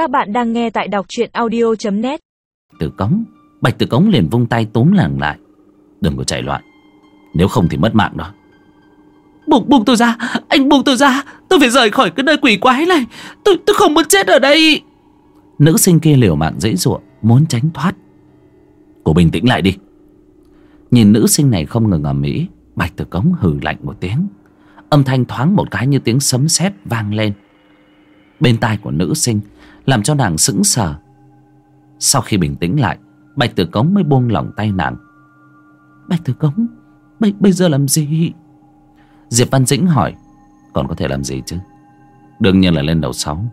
Các bạn đang nghe tại đọc truyện audio.net Tử cống. Bạch tử cống liền vung tay túm làng lại. Đừng có chạy loạn. Nếu không thì mất mạng đó. Buông, buông tôi ra. Anh buông tôi ra. Tôi phải rời khỏi cái nơi quỷ quái này. Tôi tôi không muốn chết ở đây. Nữ sinh kia liều mạng dễ dụa Muốn tránh thoát. Cô bình tĩnh lại đi. Nhìn nữ sinh này không ngừng ở mỹ Bạch tử cống hừ lạnh một tiếng. Âm thanh thoáng một cái như tiếng sấm sét vang lên. Bên tai của nữ sinh Làm cho nàng sững sờ. Sau khi bình tĩnh lại Bạch tử cống mới buông lỏng tay nàng. Bạch tử cống Bây, bây giờ làm gì? Diệp Văn Dĩnh hỏi. Còn có thể làm gì chứ? Đương nhiên là lên đầu sáu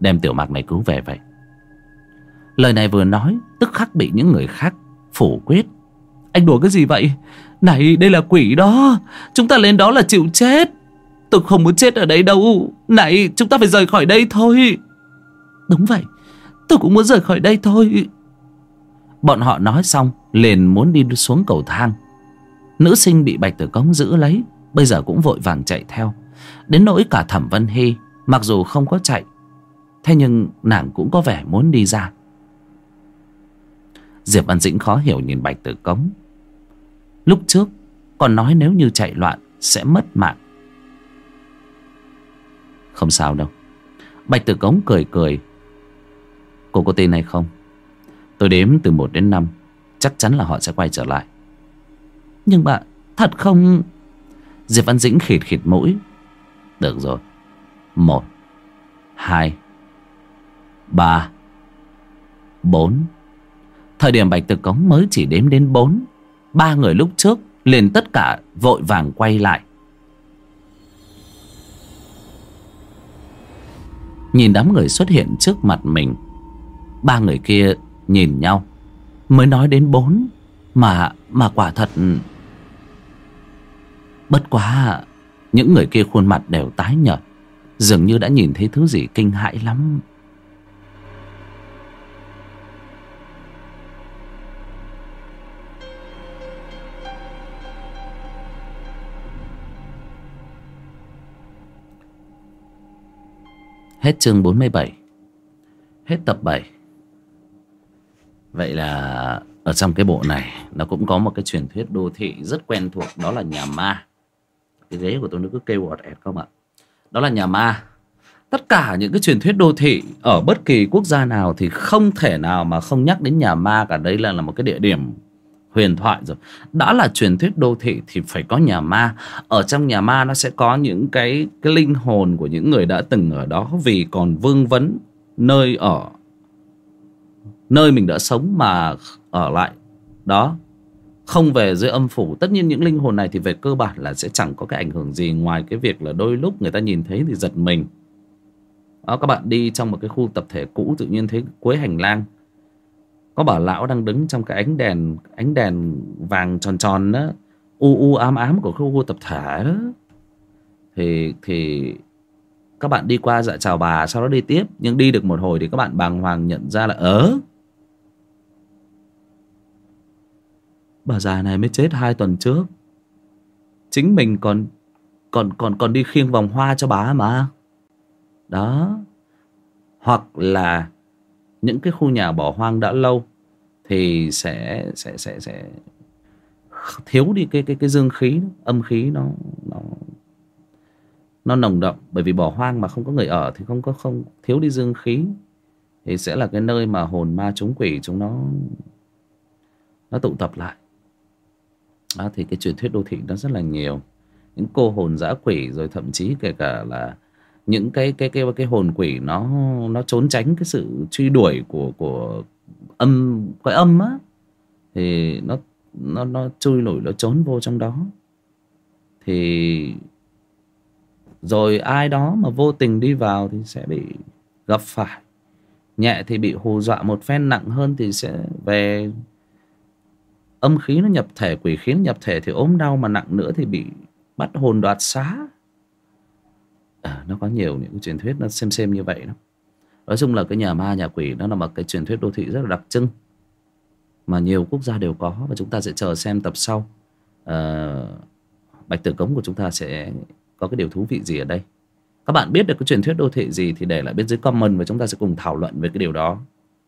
Đem tiểu mạc này cứu về vậy. Lời này vừa nói Tức khắc bị những người khác phủ quyết. Anh đùa cái gì vậy? Này đây là quỷ đó. Chúng ta lên đó là chịu chết. Tôi không muốn chết ở đây đâu. Này, chúng ta phải rời khỏi đây thôi. Đúng vậy, Tôi cũng muốn rời khỏi đây thôi. Bọn họ nói xong, liền muốn đi xuống cầu thang. Nữ sinh bị Bạch Tử Cống giữ lấy, Bây giờ cũng vội vàng chạy theo. Đến nỗi cả Thẩm Vân Hy, Mặc dù không có chạy, Thế nhưng nàng cũng có vẻ muốn đi ra. Diệp Văn Dĩnh khó hiểu nhìn Bạch Tử Cống. Lúc trước, Còn nói nếu như chạy loạn Sẽ mất mạng. Không sao đâu. Bạch Tử Cống cười cười. Cô có tin hay không? Tôi đếm từ 1 đến 5 Chắc chắn là họ sẽ quay trở lại. Nhưng bạn thật không? Diệp Văn Dĩnh khịt khịt mũi. Được rồi. Một, Hai, Ba, Bốn. Thời điểm Bạch Tử Cống mới chỉ đếm đến bốn, Ba người lúc trước liền tất cả vội vàng quay lại. Nhìn đám người xuất hiện trước mặt mình. Ba người kia nhìn nhau. Mới nói đến bốn, Mà mà quả thật ừ. Bất quá, Những người kia khuôn mặt đều tái nhợt, Dường như đã nhìn thấy thứ gì kinh hãi lắm. Hết chương 47 Hết tập 7 Vậy là ở trong cái bộ này Nó cũng có một cái truyền thuyết đô thị rất quen thuộc Đó là nhà ma. Cái ghế của tôi nó cứ kêu ọt ẹt không ạ Đó là nhà ma. Tất cả những cái truyền thuyết đô thị Ở bất kỳ quốc gia nào Thì không thể nào mà không nhắc đến nhà ma cả. Đây là, là một cái địa điểm huyền thoại rồi. Đã là truyền thuyết đô thị thì phải có nhà ma. Ở trong nhà ma nó sẽ có những cái cái linh hồn của những người đã từng ở đó vì còn vương vấn nơi ở, nơi mình đã sống mà ở lại. Đó, không về dưới âm phủ. Tất nhiên những linh hồn này thì về cơ bản là sẽ chẳng có cái ảnh hưởng gì ngoài cái việc là đôi lúc người ta nhìn thấy thì giật mình. Đó, các bạn đi trong một cái khu tập thể cũ tự nhiên thấy cuối hành lang có bà lão đang đứng trong cái ánh đèn ánh đèn vàng tròn tròn đó u u ám ám của khu, khu tập thể đó. Thì thì các bạn đi qua dạ chào bà sau đó đi tiếp. Nhưng đi được một hồi thì các bạn bàng hoàng nhận ra là ớ bà già này mới chết hai tuần trước. Chính mình còn còn còn còn đi khiêng vòng hoa cho bà mà. Đó. Hoặc là những cái khu nhà bỏ hoang đã lâu thì sẽ sẽ sẽ sẽ thiếu đi cái cái cái dương khí âm khí nó nó nó nồng đậm. Bởi vì bỏ hoang mà không có người ở thì không có không thiếu đi dương khí. Thì sẽ là cái nơi mà hồn ma chúng quỷ chúng nó nó tụ tập lại. Đó, thì cái truyền thuyết đô thị nó rất là nhiều. Những cô hồn dã quỷ rồi thậm chí kể cả là những cái cái cái cái hồn quỷ nó nó trốn tránh cái sự truy đuổi của của âm cái âm á, thì nó nó nó chui nổi, nó trốn vô trong đó. Thì rồi ai đó mà vô tình đi vào thì sẽ bị gặp phải. Nhẹ thì bị hù dọa một phen, nặng hơn thì sẽ về. Âm khí nó nhập thể, quỷ khí nó nhập thể thì ốm đau, mà nặng nữa thì bị bắt hồn đoạt xá à, nó có nhiều những truyền thuyết nó xem xem như vậy đó nói chung là cái nhà ma nhà quỷ nó là một cái truyền thuyết đô thị rất là đặc trưng mà nhiều quốc gia đều có và chúng ta sẽ chờ xem tập sau. À, bạch tử cống của chúng ta sẽ có cái điều thú vị gì ở đây. Các bạn biết được cái truyền thuyết đô thị gì thì để lại bên dưới comment và chúng ta sẽ cùng thảo luận về cái điều đó.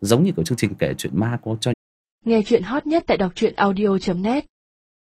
Giống như của chương trình kể chuyện ma của cho Nghe chuyện hot nhất tại đọc truyện audio.net